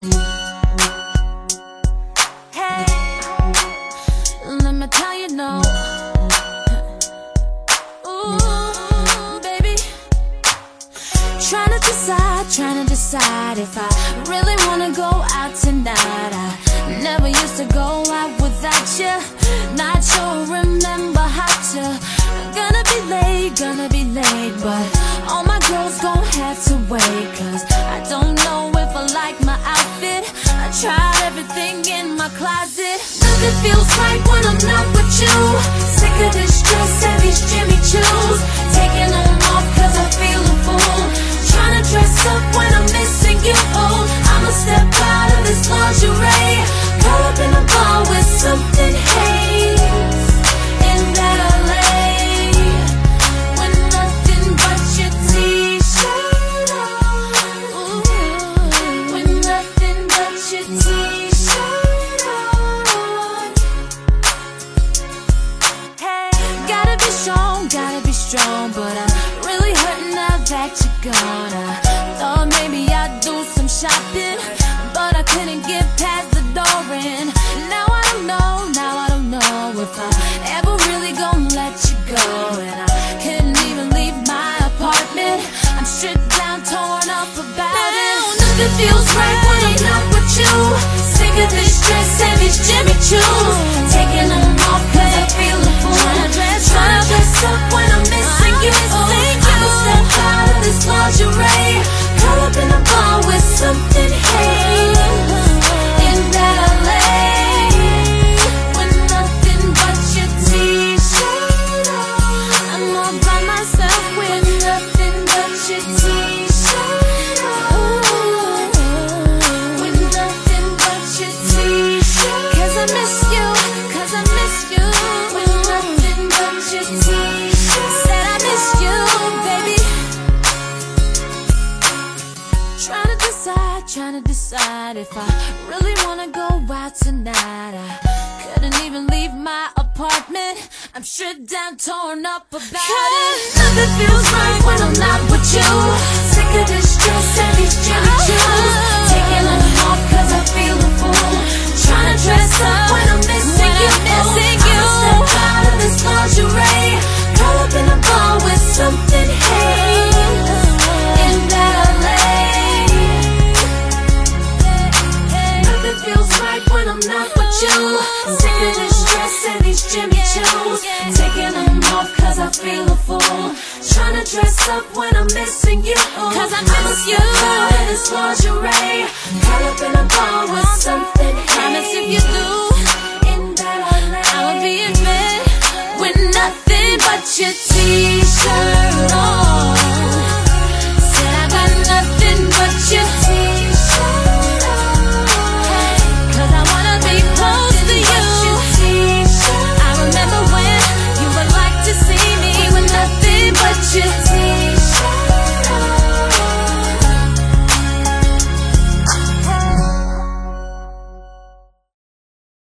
Hey, let me tell you no. Ooh, baby. Trying to decide, trying to decide if I really wanna go out tonight. I never used to go out without you. Not sure, remember how to. Gonna be late, gonna be late, but Nothing feels right when I'm not with you. Sick of this dress and these Jimmy Choos. Taking them off cause I feel a fool. Trying to dress up when I'm missing you. I'ma step out of this lingerie. Caught up in a bar with something strong, but I'm really hurting now that you're gone. I thought maybe I'd do some shopping, but I couldn't get past the door. And now I don't know, now I don't know if I ever really gonna let you go. And I couldn't even leave my apartment. I'm stripped down, torn up about it. Nothing feels right when I'm not with you. Sick of this dress and these Jimmy Choos. Trying to decide, if I really wanna go out tonight. I couldn't even leave my apartment. I'm stripped down, torn up about it. Nothing feels right when I'm not with you. Sick of this I'm not with you. Sick of this dress and these Jimmy Choos. Taking them off cause I feel a fool. Trying to dress up when I'm missing you. Cause I miss you. In this lingerie. Caught up in a bar